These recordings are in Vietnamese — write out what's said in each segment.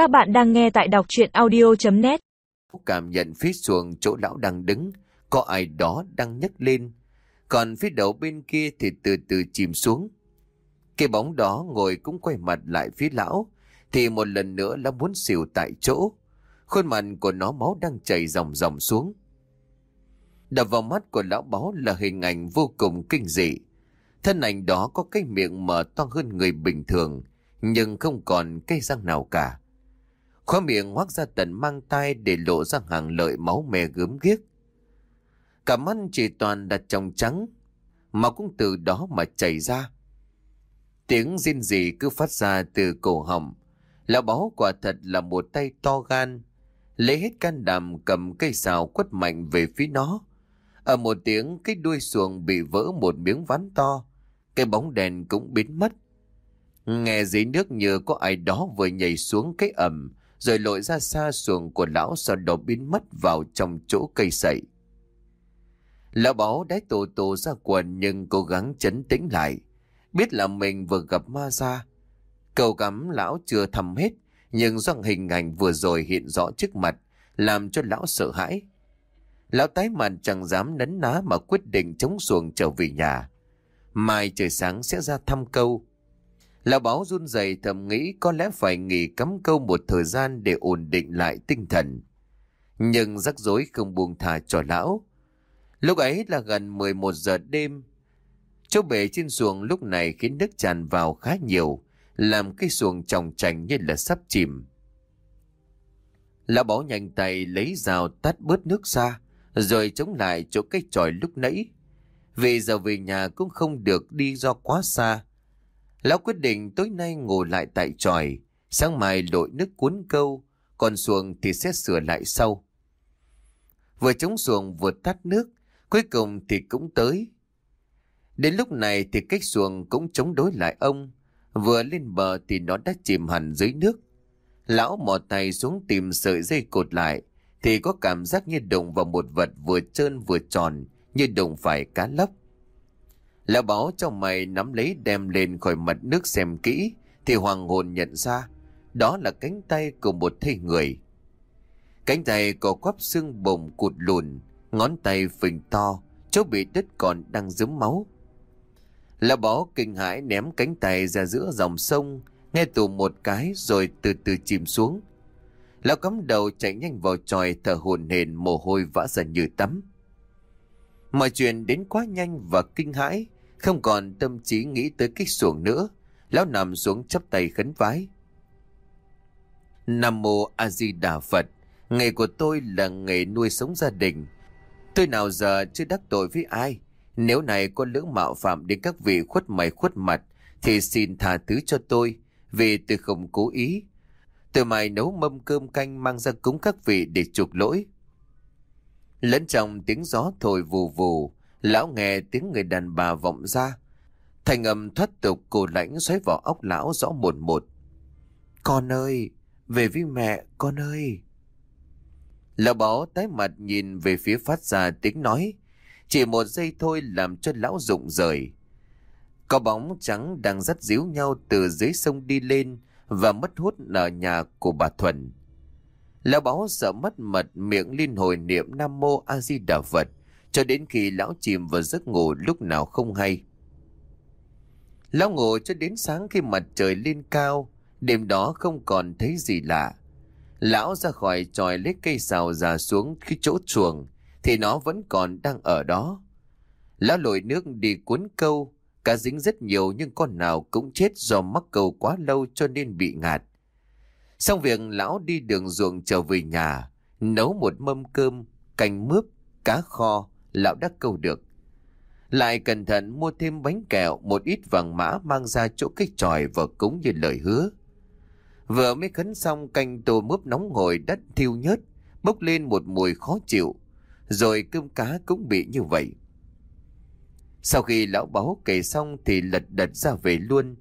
Các bạn đang nghe tại đọc chuyện audio.net Cảm nhận phía xuồng chỗ lão đang đứng, có ai đó đang nhấc lên. Còn phía đầu bên kia thì từ từ chìm xuống. Cái bóng đó ngồi cũng quay mặt lại phía lão, thì một lần nữa nó muốn xỉu tại chỗ. Khuôn mặt của nó máu đang chảy dòng dòng xuống. Đập vào mắt của lão báo là hình ảnh vô cùng kinh dị. Thân ảnh đó có cái miệng mở to hơn người bình thường, nhưng không còn cây răng nào cả. Khóa miệng ngoác ra tận mang tay để lộ ra hàng lợi máu me gớm ghiếc. Cả mắt chỉ toàn đặt trong trắng, mà cũng từ đó mà chảy ra. Tiếng rên rỉ cứ phát ra từ cổ họng. Lão báo quả thật là một tay to gan, lấy hết can đảm cầm cây xào quất mạnh về phía nó. Ở một tiếng cái đuôi xuồng bị vỡ một miếng ván to, cái bóng đèn cũng biến mất. Nghe dưới nước như có ai đó vừa nhảy xuống cái ẩm, rồi lội ra xa xuồng của lão sau đó biến mất vào trong chỗ cây sậy. Lão báo đáy tổ tổ ra quần nhưng cố gắng chấn tĩnh lại. Biết là mình vừa gặp ma ra. Cầu cắm lão chưa thầm hết, nhưng do hình ảnh vừa rồi hiện rõ trước mặt, làm cho lão sợ hãi. Lão tái mặt chẳng dám nấn ná mà quyết định chống xuồng trở về nhà. Mai trời sáng sẽ ra thăm câu. Lão báo run rẩy thầm nghĩ có lẽ phải nghỉ cắm câu một thời gian để ổn định lại tinh thần. Nhưng rắc rối không buông thả cho lão. Lúc ấy là gần 11 giờ đêm. Chỗ bể trên xuồng lúc này khiến nước tràn vào khá nhiều, làm cái xuồng tròng trành như là sắp chìm. Lão báo nhanh tay lấy rào tắt bớt nước ra, rồi chống lại chỗ cái tròi lúc nãy. Vì giờ về nhà cũng không được đi do quá xa. Lão quyết định tối nay ngủ lại tại tròi, sáng mai lội nước cuốn câu, còn xuồng thì sẽ sửa lại sau. Vừa chống xuồng vừa tắt nước, cuối cùng thì cũng tới. Đến lúc này thì cách xuồng cũng chống đối lại ông, vừa lên bờ thì nó đã chìm hẳn dưới nước. Lão mò tay xuống tìm sợi dây cột lại, thì có cảm giác như đụng vào một vật vừa trơn vừa tròn, như đụng phải cá lóc. Lão báo cho mày nắm lấy đem lên khỏi mặt nước xem kỹ, thì hoàng hồn nhận ra, đó là cánh tay của một thây người. Cánh tay có quắp xương bồng cụt lùn, ngón tay phình to, chỗ bị đứt còn đang dấm máu. Lão báo kinh hãi ném cánh tay ra giữa dòng sông, nghe tù một cái rồi từ từ chìm xuống. Lão cắm đầu chạy nhanh vào tròi thở hồn hển mồ hôi vã ra như tắm. Mọi chuyện đến quá nhanh và kinh hãi, không còn tâm trí nghĩ tới cái xuồng nữa. Lão nằm xuống chắp tay khấn vái. Nam mô A Di Đà Phật, nghề của tôi là nghề nuôi sống gia đình. Tôi nào giờ chưa đắc tội với ai, nếu này có lưỡng mạo phạm đến các vị khuất mày khuất mặt, thì xin tha thứ cho tôi, vì tôi không cố ý. Tôi mày nấu mâm cơm canh mang ra cúng các vị để chuộc lỗi. Lẫn trong tiếng gió thổi vù vù, lão nghe tiếng người đàn bà vọng ra. Thành âm thoát tục cổ lãnh xoáy vào óc lão rõ một một. Con ơi, về với mẹ, con ơi. Lão báo tái mặt nhìn về phía phát ra tiếng nói. Chỉ một giây thôi làm cho lão rụng rời. Có bóng trắng đang dắt díu nhau từ dưới sông đi lên và mất hút ở nhà của bà Thuần. Lão báo sợ mất mật miệng liên hồi niệm Nam Mô A Di Đà Phật cho đến khi lão chìm vào giấc ngủ lúc nào không hay. Lão ngủ cho đến sáng khi mặt trời lên cao, đêm đó không còn thấy gì lạ. Lão ra khỏi tròi lấy cây xào già xuống khi chỗ chuồng, thì nó vẫn còn đang ở đó. Lão lội nước đi cuốn câu, cá dính rất nhiều nhưng con nào cũng chết do mắc câu quá lâu cho nên bị ngạt. Xong việc lão đi đường ruộng trở về nhà, nấu một mâm cơm, canh mướp, cá kho, lão đã câu được. Lại cẩn thận mua thêm bánh kẹo, một ít vàng mã mang ra chỗ cái tròi và cúng như lời hứa. Vừa mới khấn xong canh tô mướp nóng ngồi đất thiêu nhớt, bốc lên một mùi khó chịu, rồi cơm cá cũng bị như vậy. Sau khi lão báo kể xong thì lật đật ra về luôn.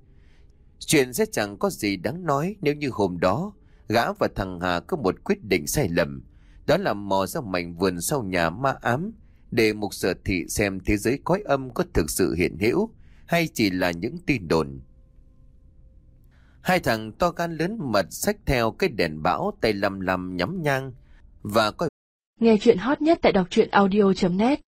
Chuyện sẽ chẳng có gì đáng nói nếu như hôm đó gã và thằng Hà có một quyết định sai lầm. Đó là mò ra mảnh vườn sau nhà ma ám để mục sở thị xem thế giới cõi âm có thực sự hiện hữu, hay chỉ là những tin đồn. Hai thằng to gan lớn mật xách theo cái đèn bão tay lầm lầm nhắm nhang và có Nghe chuyện hot nhất tại đọc truyện audio.net